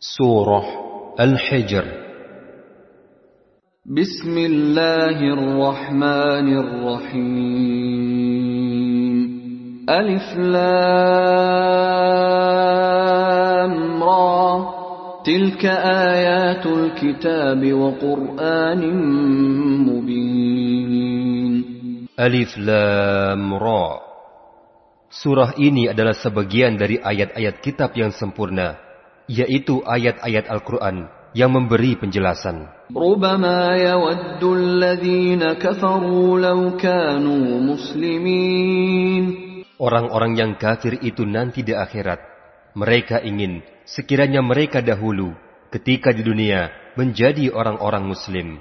سورة الحجر. بسم الله الرحمن الرحيم. ألف لام را. تلك آيات الكتاب وقرآن مبين. ألف لام را. Surah ini adalah sebagian dari ayat-ayat kitab yang sempurna, yaitu ayat-ayat Al-Quran yang memberi penjelasan. Orang-orang yang kafir itu nanti di akhirat, mereka ingin sekiranya mereka dahulu ketika di dunia menjadi orang-orang muslim.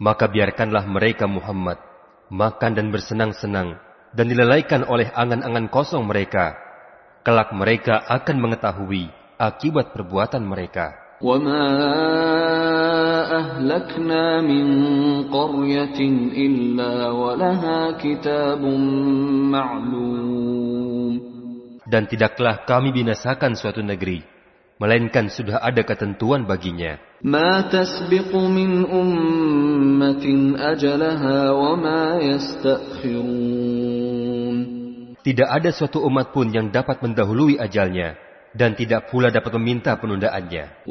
Maka biarkanlah mereka Muhammad makan dan bersenang-senang dan dilalaikan oleh angan-angan kosong mereka. Kelak mereka akan mengetahui akibat perbuatan mereka. وما أهلكنا من قرية إلا ولها كتاب معلوم Dan tidaklah kami binasakan suatu negeri, melainkan sudah ada ketentuan baginya. Tidak ada suatu umat pun yang dapat mendahului ajalnya dan tidak pula dapat meminta penundaannya.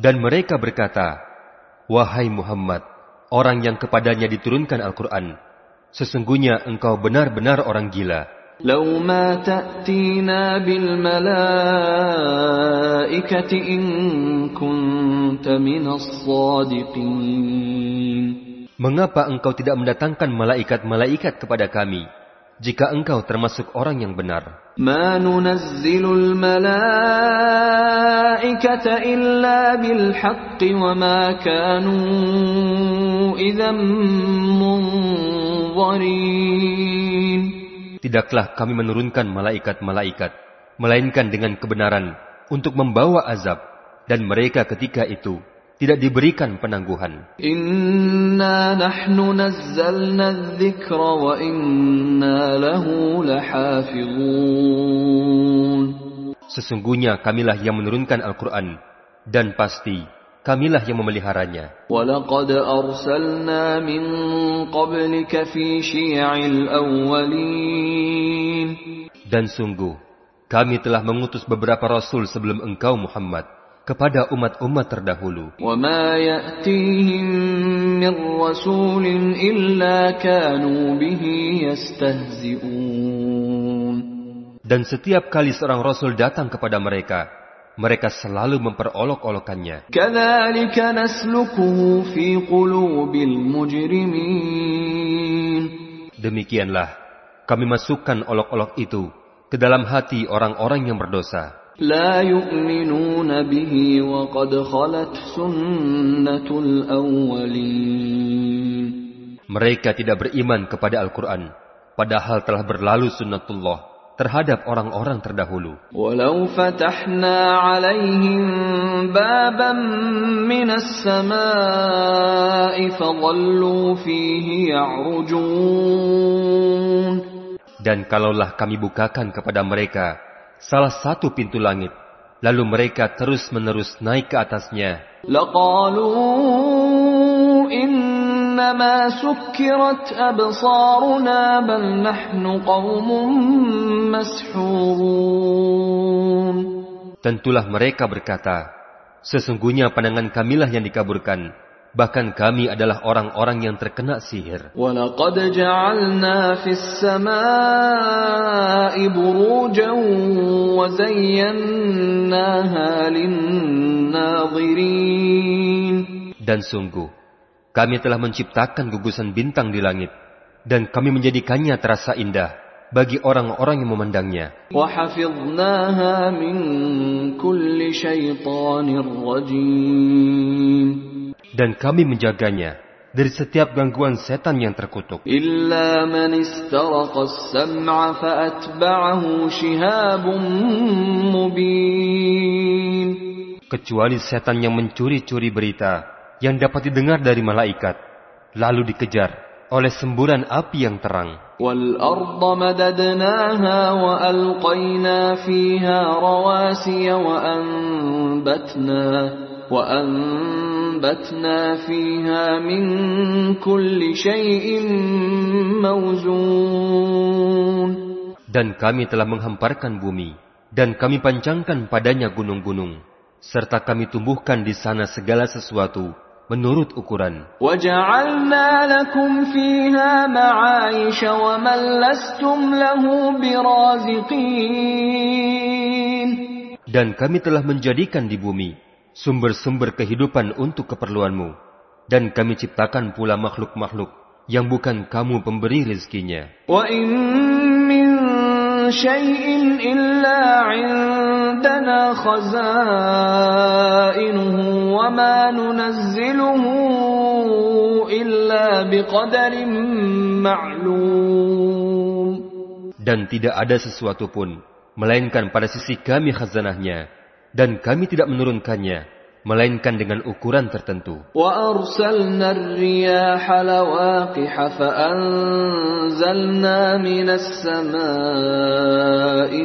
Dan mereka berkata, Wahai Muhammad, orang yang kepadanya diturunkan Al-Quran, sesungguhnya engkau benar-benar orang gila. لو ما تأتينا بالملائكة إن كنت من الصادقين Mengapa engkau tidak mendatangkan malaikat-malaikat kepada kami, jika engkau termasuk orang yang benar? ما ننزل الملائكة إلا بالحق وما كانوا إذا منظرين Tidaklah kami menurunkan malaikat-malaikat, melainkan dengan kebenaran untuk membawa azab, dan mereka ketika itu tidak diberikan penangguhan. Inna nahnu nazzalna dzikra wa inna lahu lahafizun. Sesungguhnya kamilah yang menurunkan Al-Quran dan pasti kamilah yang memeliharanya. Walaqad arsalna min qablika fi syi'il awwalin. Dan sungguh, kami telah mengutus beberapa rasul sebelum engkau Muhammad kepada umat-umat terdahulu. Dan setiap kali seorang rasul datang kepada mereka, mereka selalu memperolok-olokannya. Demikianlah kami masukkan olok-olok itu ke dalam hati orang-orang yang berdosa. لا يؤمنون به وقد خلت سنة الأولين Mereka tidak beriman kepada Al-Quran, padahal telah berlalu sunnatullah terhadap orang-orang terdahulu. ولو فتحنا عليهم بابا من السماء فظلوا فيه يعرجون Dan kalaulah kami bukakan kepada mereka salah satu pintu langit. Lalu mereka terus-menerus naik ke atasnya. Tentulah mereka berkata, Sesungguhnya pandangan kamilah yang dikaburkan, bahkan kami adalah orang-orang yang terkena sihir. ولقد جعلنا في السماء بروجا وزيناها للناظرين Dan sungguh, kami telah menciptakan gugusan bintang di langit, dan kami menjadikannya terasa indah bagi orang-orang yang memandangnya. Dan kami menjaganya dari setiap gangguan setan yang terkutuk. Kecuali setan yang mencuri-curi berita yang dapat didengar dari malaikat, lalu dikejar oleh semburan api yang terang. والأرض مددناها وألقينا فيها رواسي وأنبتنا وأنبتنا فيها من كل شيء موزون Dan kami telah menghamparkan bumi, dan kami pancangkan padanya gunung-gunung, serta kami tumbuhkan di sana segala sesuatu menurut ukuran. Dan kami telah menjadikan di bumi sumber-sumber kehidupan untuk keperluanmu. Dan kami ciptakan pula makhluk-makhluk yang bukan kamu pemberi rizkinya. Wa in min عندنا خزائنه وما ننزله إلا بقدر معلوم Dan tidak ada sesuatu pun, melainkan pada sisi kami khazanahnya, dan kami tidak menurunkannya, melainkan dengan ukuran tertentu. وأرسلنا الرياح لواقح فأنزلنا من السماء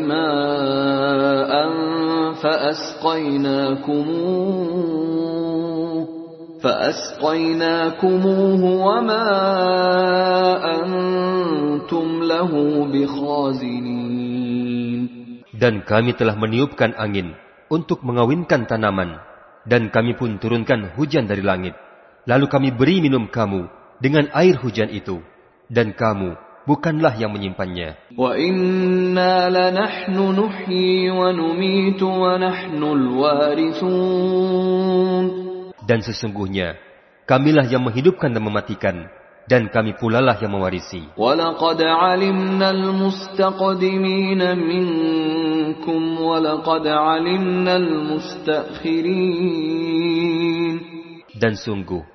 ماء فأسقيناكموه فأسقيناكموه وما أنتم له بخازنين Dan kami telah meniupkan angin untuk mengawinkan tanaman, dan kami pun turunkan hujan dari langit. Lalu kami beri minum kamu dengan air hujan itu, dan kamu bukanlah yang menyimpannya. Dan sesungguhnya, kamilah yang menghidupkan dan mematikan, dan kami pulalah yang mewarisi. وَلَقَدْ عَلِمْنَا الْمُسْتَقْدِمِينَ مِنكُمْ وَلَقَدْ عَلِمْنَا الْمُسْتَأْخِرِينَ Dan sungguh,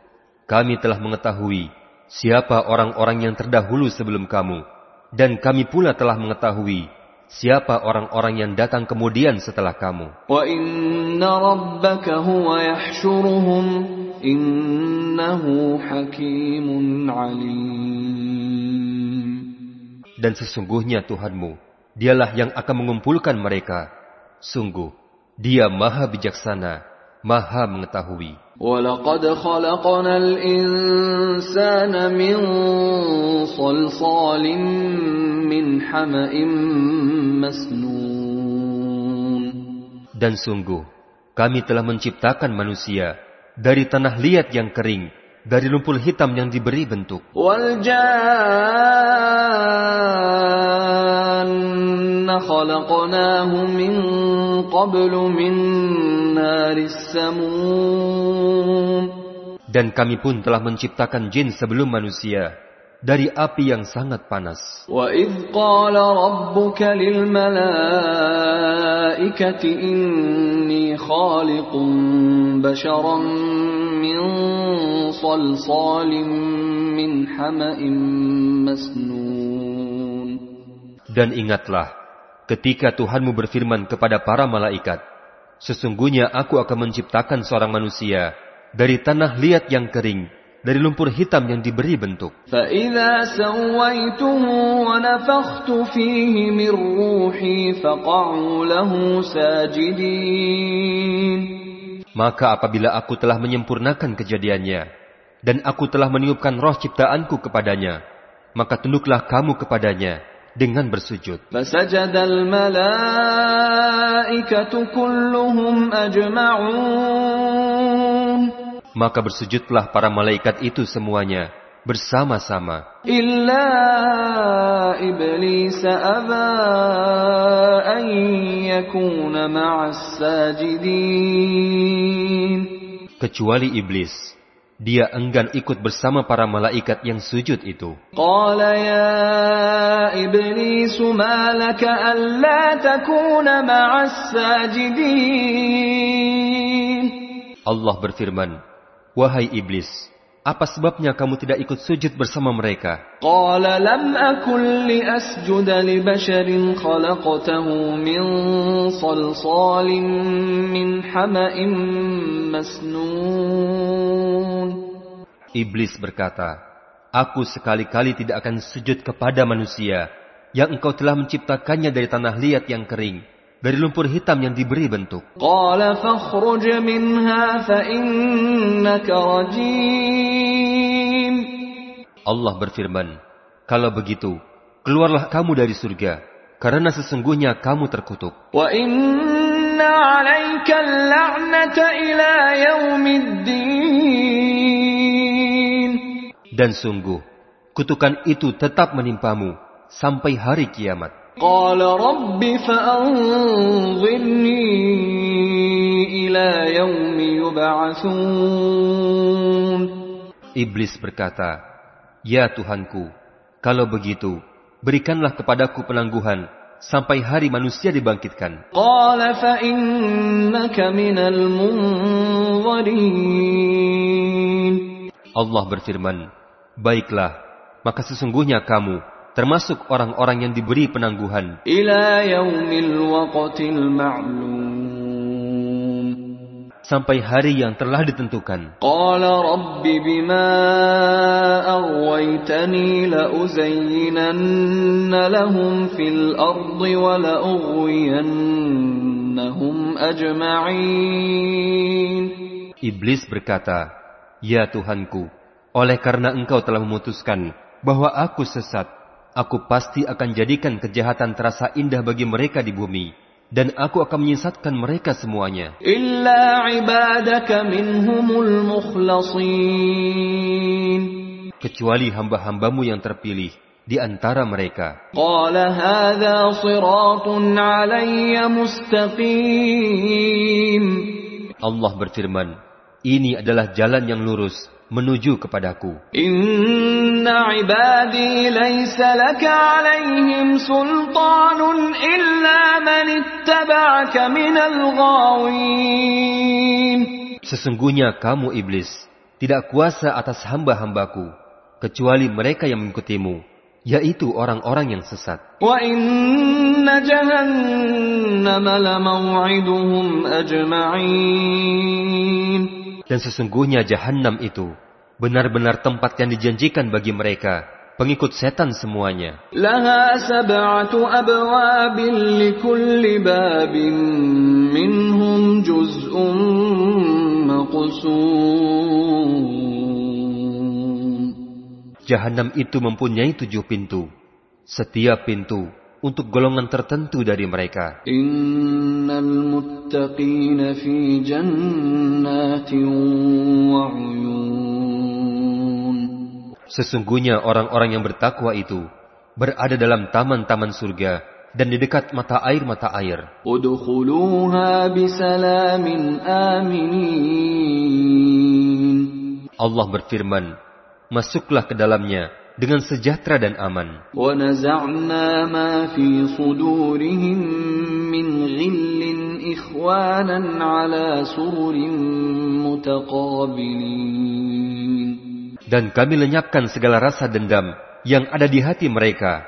kami telah mengetahui siapa orang-orang yang terdahulu sebelum kamu, dan kami pula telah mengetahui siapa orang-orang yang datang kemudian setelah kamu. وَإِنَّ رَبَّكَ هُوَ يَحْشُرُهُمْ إِنَّهُ حَكِيمٌ عَلِيمٌ Dan sesungguhnya Tuhanmu, dialah yang akan mengumpulkan mereka. Sungguh, dia maha bijaksana, maha mengetahui. وَلَقَدْ خَلَقْنَا الْإِنسَانَ مِنْ صَلْصَالٍ مِنْ حَمَإٍ مَسْنُونٍ Dan sungguh, kami telah menciptakan manusia dari tanah liat yang kering, dari lumpur hitam yang diberi bentuk. Dan kami pun telah menciptakan jin sebelum manusia dari api yang sangat panas. لِلْمَلَائِكَةِ إِنِّي خَالِقٌ بَشَرًا مِنْ صَلْصَالٍ مِنْ حَمَإٍ مَسْنُونٍ Dan ingatlah, ketika Tuhanmu berfirman kepada para malaikat, Sesungguhnya aku akan menciptakan seorang manusia dari tanah liat yang kering, dari lumpur hitam yang diberi bentuk. Maka apabila aku telah menyempurnakan kejadiannya, dan aku telah meniupkan roh ciptaanku kepadanya, maka tunduklah kamu kepadanya dengan bersujud. malaikatu kulluhum ajma'un maka bersujudlah para malaikat itu semuanya bersama-sama. Illa iblis aba an yakuna ma'as. Kecuali iblis, dia enggan ikut bersama para malaikat yang sujud itu. Qala ya iblis ma laka alla takuna. Allah berfirman, Wahai iblis, apa sebabnya kamu tidak ikut sujud bersama mereka? Iblis berkata, Aku sekali-kali tidak akan sujud kepada manusia yang engkau telah menciptakannya dari tanah liat yang kering dari lumpur hitam yang diberi bentuk. Allah berfirman, kalau begitu, keluarlah kamu dari surga, karena sesungguhnya kamu terkutuk. Dan sungguh, kutukan itu tetap menimpamu sampai hari kiamat. قال رب فأنظرني إلى يوم يبعثون Iblis berkata, Ya Tuhanku, kalau begitu, berikanlah kepadaku penangguhan sampai hari manusia dibangkitkan. قال فإنك من المنظرين Allah berfirman, Baiklah, maka sesungguhnya kamu termasuk orang-orang yang diberi penangguhan. Sampai hari yang telah ditentukan. Iblis berkata, Ya Tuhanku, oleh karena engkau telah memutuskan bahwa aku sesat, Aku pasti akan jadikan kejahatan terasa indah bagi mereka di bumi. Dan aku akan menyesatkan mereka semuanya. Illa ibadaka minhumul mukhlasin. Kecuali hamba-hambamu yang terpilih di antara mereka. Allah berfirman, ini adalah jalan yang lurus menuju kepadaku. Inna ibadi laysa laka alaihim sultanun illa man ittaba'aka minal ghawin. Sesungguhnya kamu iblis tidak kuasa atas hamba-hambaku kecuali mereka yang mengikutimu yaitu orang-orang yang sesat. Wa inna jahannama lamaw'iduhum ajma'in dan sesungguhnya jahanam itu benar-benar tempat yang dijanjikan bagi mereka, pengikut setan semuanya. Laha sab'atu abwabin babin minhum juz'un maqsum. Jahanam itu mempunyai tujuh pintu. Setiap pintu untuk golongan tertentu dari mereka. Sesungguhnya orang-orang yang bertakwa itu berada dalam taman-taman surga dan di dekat mata air-mata air. Allah berfirman, Masuklah ke dalamnya dengan sejahtera dan aman. ونزعنا ما في صدورهم من غل إخوانا على سرر متقابلين Dan kami lenyapkan segala rasa dendam yang ada di hati mereka.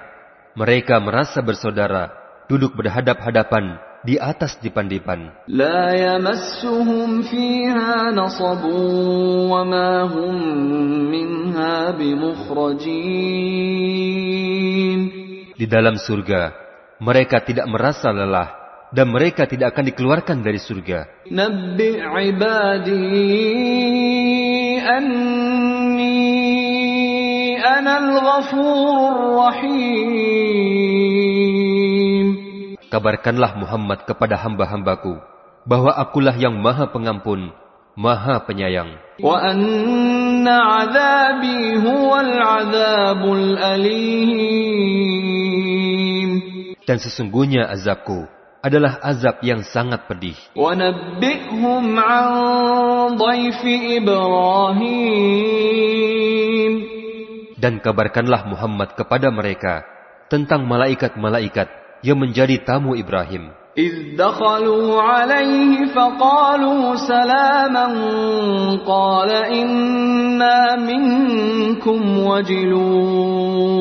Mereka merasa bersaudara, duduk berhadap-hadapan di atas dipan-dipan. La yamassuhum fiha nasabun wa ma hum minha bimukhrajin. Di dalam surga, mereka tidak merasa lelah dan mereka tidak akan dikeluarkan dari surga. Nabbi ibadi anni anal ghafurur rahim kabarkanlah Muhammad kepada hamba-hambaku, bahwa akulah yang maha pengampun, maha penyayang. Wa anna azabi huwal azabul alim. Dan sesungguhnya azabku adalah azab yang sangat pedih. Wa nabbihum Ibrahim. Dan kabarkanlah Muhammad kepada mereka tentang malaikat-malaikat yang menjadi tamu Ibrahim. إذ دخلوا عليه فقالوا سلاما قال إنا منكم وجلون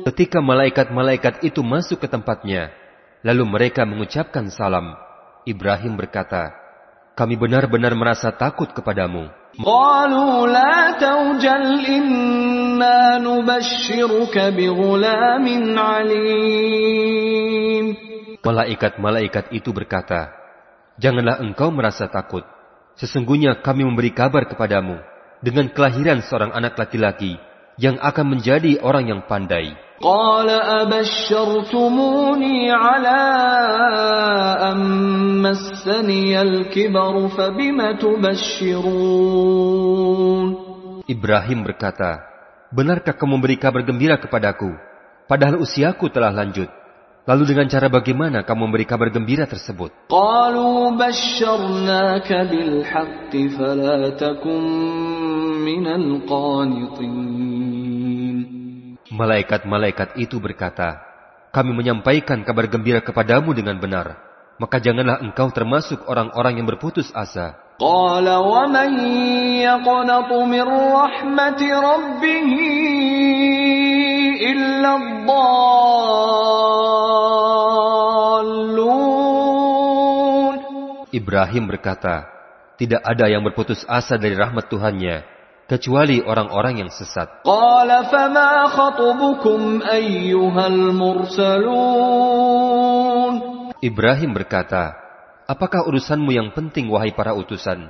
Ketika malaikat-malaikat itu masuk ke tempatnya, lalu mereka mengucapkan salam. Ibrahim berkata, kami benar-benar merasa takut kepadamu. Malaikat-malaikat itu berkata, Janganlah engkau merasa takut. Sesungguhnya kami memberi kabar kepadamu dengan kelahiran seorang anak laki-laki yang akan menjadi orang yang pandai. قال أبشرتموني على أن مسني الكبر فبم تبشرون Ibrahim berkata, Benarkah kamu memberi kabar gembira kepadaku? Padahal usiaku telah lanjut. Lalu dengan cara bagaimana kamu memberi kabar gembira tersebut? قالوا بشرناك بالحق فلا تكن من القانطين Malaikat-malaikat itu berkata, kami menyampaikan kabar gembira kepadamu dengan benar, maka janganlah engkau termasuk orang-orang yang berputus asa. Ibrahim berkata, tidak ada yang berputus asa dari rahmat Tuhannya, kecuali orang-orang yang sesat. Ibrahim berkata, "Apakah urusanmu yang penting wahai para utusan?"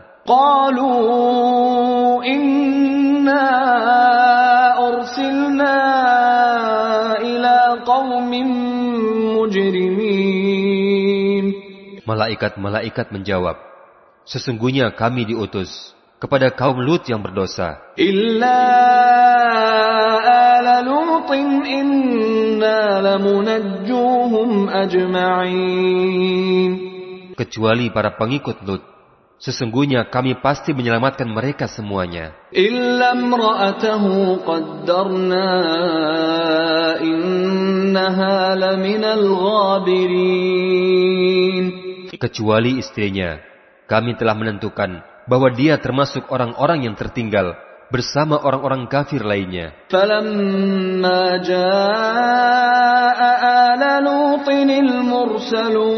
Malaikat-malaikat menjawab, "Sesungguhnya kami diutus kepada kaum Lut yang berdosa. Illa ala Lutin inna lamunajjuhum ajma'in. Kecuali para pengikut Lut, sesungguhnya kami pasti menyelamatkan mereka semuanya. Illa qaddarna innaha laminal ghabirin. Kecuali istrinya, kami telah menentukan bahwa dia termasuk orang-orang yang tertinggal bersama orang-orang kafir lainnya. فلما جاء آل لوط المرسلون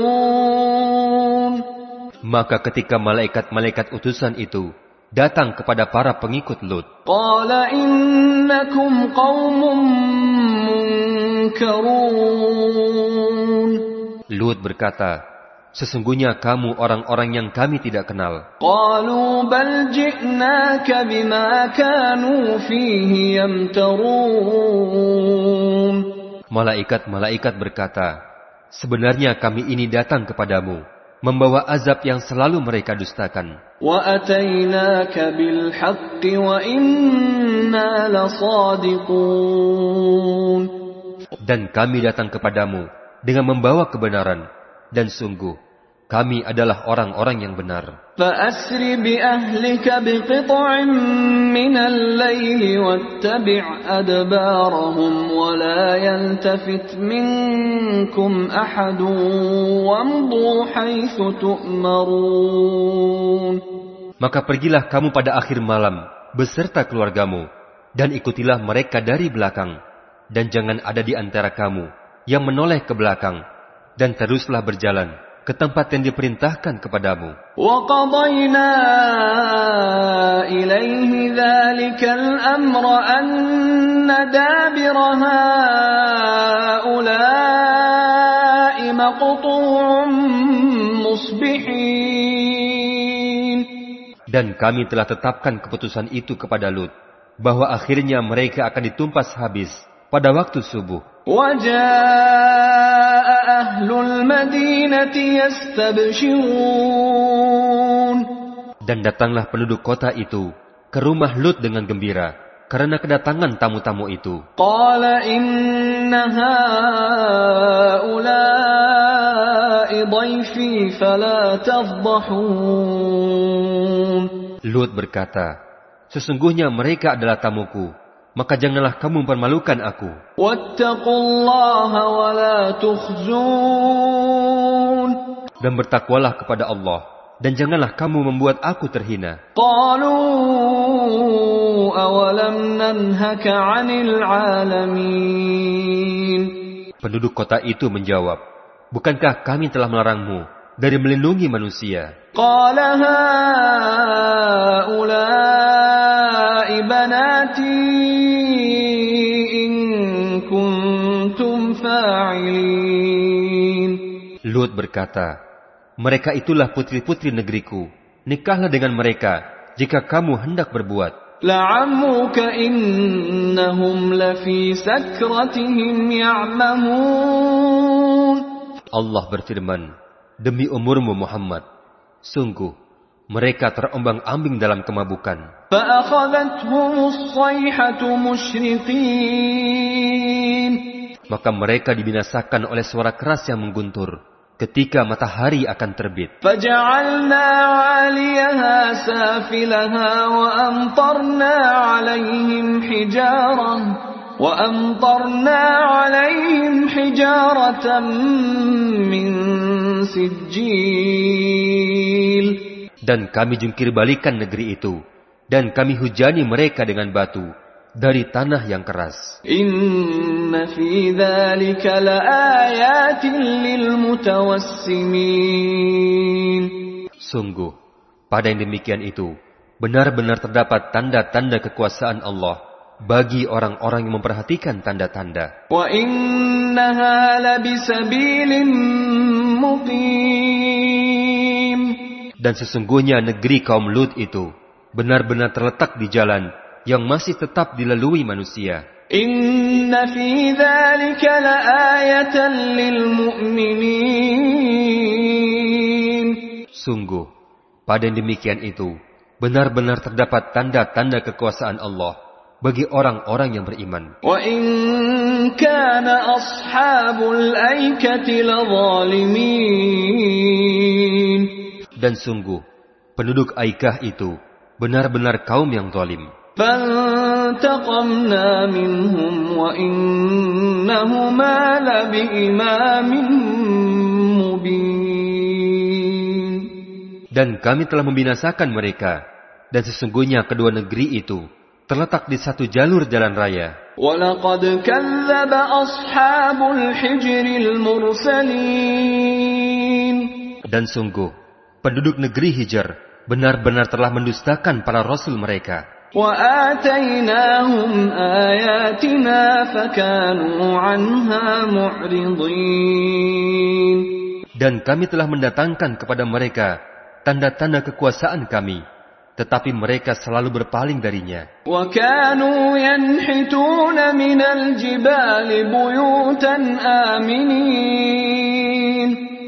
Maka ketika malaikat-malaikat utusan itu datang kepada para pengikut Lut, قال إنكم قوم منكرون Lut berkata, Sesungguhnya kamu orang-orang yang kami tidak kenal. Malaikat-malaikat berkata, Sebenarnya kami ini datang kepadamu, membawa azab yang selalu mereka dustakan. Dan kami datang kepadamu dengan membawa kebenaran, dan sungguh, kami adalah orang-orang yang benar. فأسر بأهلك بقطع من الليل واتبع أدبارهم ولا يلتفت منكم أحد وامضوا حيث تؤمرون Maka pergilah kamu pada akhir malam beserta keluargamu, dan ikutilah mereka dari belakang, dan jangan ada di antara kamu yang menoleh ke belakang, dan teruslah berjalan ke tempat yang diperintahkan kepadamu. وقضينا إليه ذلك الأمر أن دابر هؤلاء مقطوع مصبحين Dan kami telah tetapkan keputusan itu kepada Lut, bahwa akhirnya mereka akan ditumpas habis pada waktu subuh. وجاء أهل المدينة يستبشرون dan datanglah penduduk kota itu ke rumah Lut dengan gembira karena kedatangan tamu-tamu itu. Lut berkata, sesungguhnya mereka adalah tamuku, maka janganlah kamu mempermalukan aku. Dan bertakwalah kepada Allah, dan janganlah kamu membuat aku terhina. Penduduk kota itu menjawab, Bukankah kami telah melarangmu dari melindungi manusia? قال هؤلاء بناتي إن كنتم فاعلين Lut berkata, Mereka itulah putri-putri negeriku. Nikahlah dengan mereka jika kamu hendak berbuat. لعمرك إنهم لفي سكرتهم يعمهون Allah berfirman, Demi umurmu Muhammad, sungguh mereka terombang-ambing dalam kemabukan. فأخذتهم الصيحة مشرقين Maka mereka dibinasakan oleh suara keras yang mengguntur ketika matahari akan terbit. فجعلنا عاليها سافلها وأمطرنا عليهم حجارة وأمطرنا عليهم حجارة من سجيل Dan kami jungkir balikan negeri itu, dan kami hujani mereka dengan batu dari tanah yang keras. إن في ذلك لآيات للمتوسمين Sungguh, pada yang demikian itu, benar-benar terdapat tanda-tanda kekuasaan Allah bagi orang-orang yang memperhatikan tanda-tanda. Dan sesungguhnya negeri kaum Lut itu benar-benar terletak di jalan yang masih tetap dilalui manusia. Sungguh, pada demikian itu, benar-benar terdapat tanda-tanda kekuasaan Allah bagi orang-orang yang beriman. وإن كان أصحاب الأيكة لظالمين Dan sungguh, penduduk Aikah itu benar-benar kaum yang zalim. فانتقمنا منهم وإنهما لبإمام مبين Dan kami telah membinasakan mereka. Dan sesungguhnya kedua negeri itu terletak di satu jalur jalan raya. Dan sungguh, penduduk negeri Hijr benar-benar telah mendustakan para rasul mereka. Dan kami telah mendatangkan kepada mereka tanda-tanda kekuasaan kami tetapi mereka selalu berpaling darinya.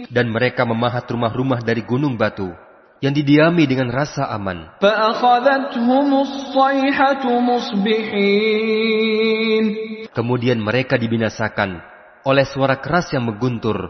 Dan mereka memahat rumah-rumah dari gunung batu yang didiami dengan rasa aman. Kemudian mereka dibinasakan oleh suara keras yang mengguntur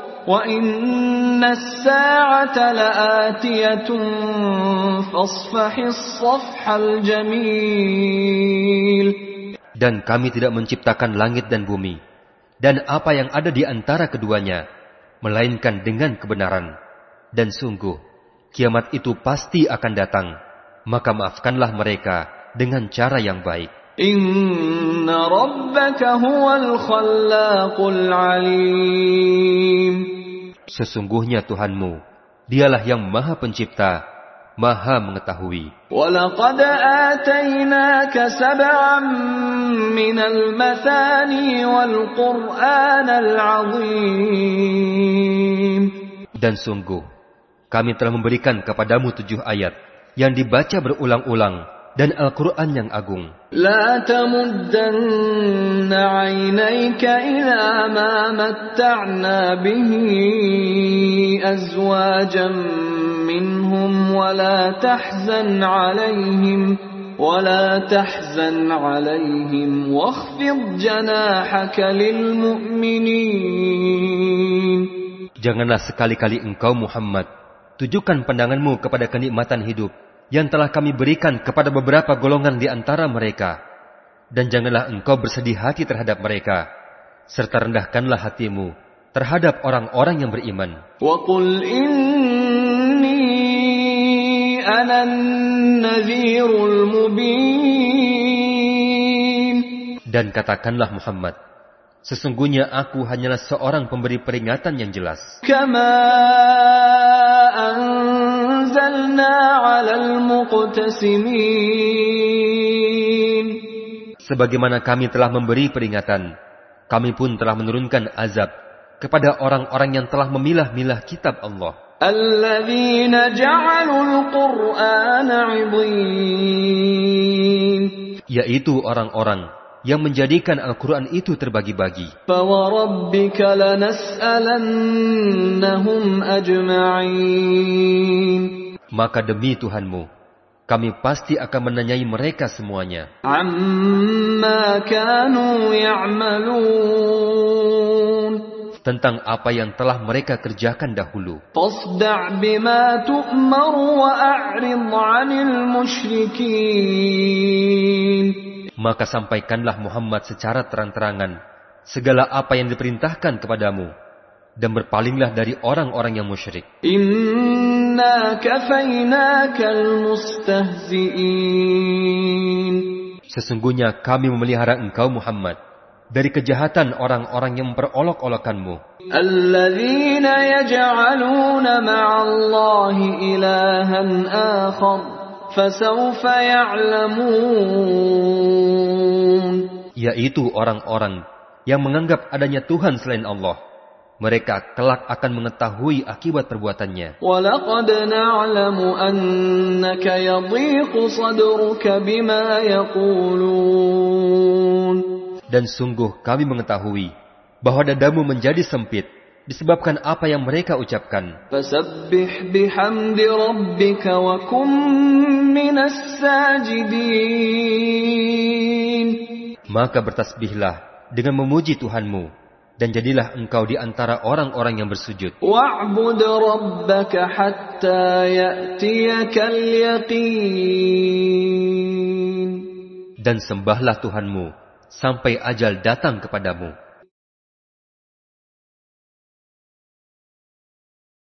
خلقنا السماوات والأرض وما بينهما إلا بالحق وإن الساعة لآتية فاصفح الصفح الجميل Dan kami tidak menciptakan langit dan bumi, dan apa yang ada di antara keduanya, melainkan dengan kebenaran. Dan sungguh, kiamat itu pasti akan datang. Maka maafkanlah mereka dengan cara yang baik. إن ربك هو الخلاق العليم Sesungguhnya Tuhanmu, dialah yang maha pencipta, maha mengetahui. ولقد آتيناك سبعا من المثاني والقرآن العظيم Dan sungguh, kami telah memberikan kepadamu tujuh ayat yang dibaca berulang-ulang dan Al-Quran yang agung. لا تمدن عينيك إلى ما متعنا به أزواجا منهم ولا تحزن عليهم ولا تحزن عليهم واخفض جناحك للمؤمنين Janganlah sekali-kali engkau Muhammad tujukan pandanganmu kepada kenikmatan hidup yang telah kami berikan kepada beberapa golongan di antara mereka, dan janganlah engkau bersedih hati terhadap mereka, serta rendahkanlah hatimu terhadap orang-orang yang beriman. Dan katakanlah Muhammad, sesungguhnya aku hanyalah seorang pemberi peringatan yang jelas. Kamal. Sebagaimana kami telah memberi peringatan, kami pun telah menurunkan azab kepada orang-orang yang telah memilah-milah kitab Allah. Yaitu orang-orang yang menjadikan Al-Quran itu terbagi-bagi maka demi Tuhanmu, kami pasti akan menanyai mereka semuanya. Tentang apa yang telah mereka kerjakan dahulu. Maka sampaikanlah Muhammad secara terang-terangan segala apa yang diperintahkan kepadamu dan berpalinglah dari orang-orang yang musyrik. Sesungguhnya kami memelihara engkau Muhammad dari kejahatan orang-orang yang memperolok-olokkanmu. Yaitu orang-orang yang menganggap adanya Tuhan selain Allah mereka kelak akan mengetahui akibat perbuatannya. Dan sungguh kami mengetahui bahwa dadamu menjadi sempit disebabkan apa yang mereka ucapkan. Maka bertasbihlah dengan memuji Tuhanmu dan jadilah engkau di antara orang-orang yang bersujud. Dan sembahlah Tuhanmu sampai ajal datang kepadamu.